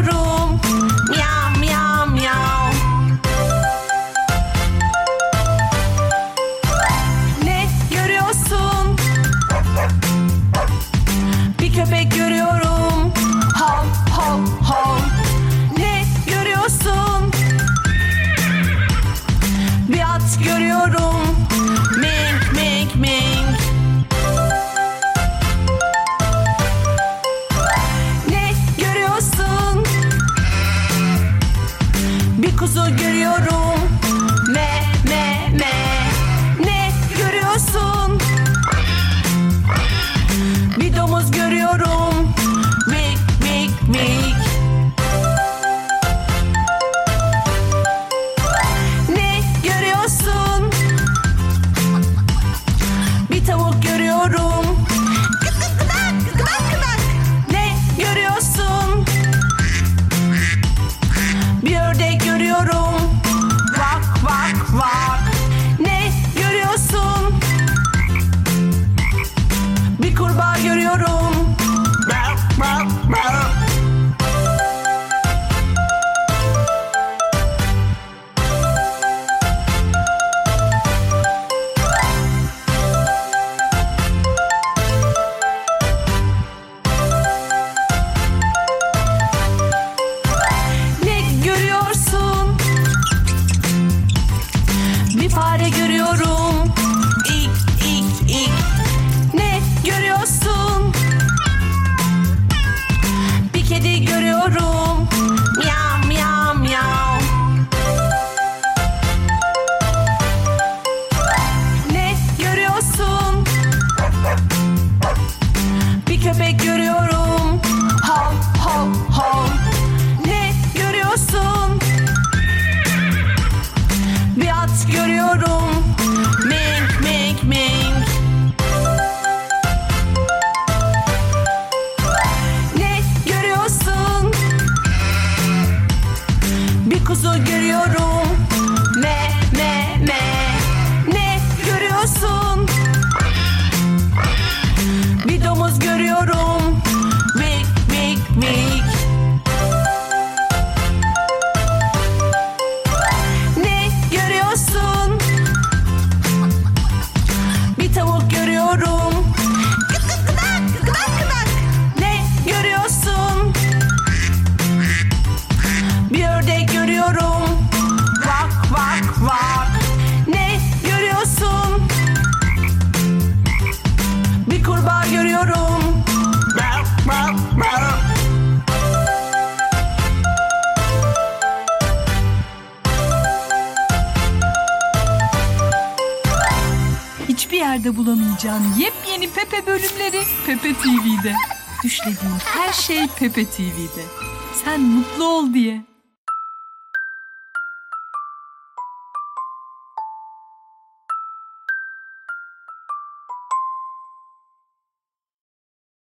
istiyorum. seviyorum. Ne görüyorsun? Bir fare görüyorum. could be hiçbir yerde bulamayacağın yepyeni Pepe bölümleri Pepe TV'de. Düşlediğin her şey Pepe TV'de. Sen mutlu ol diye.